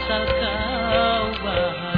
masa kau bahagia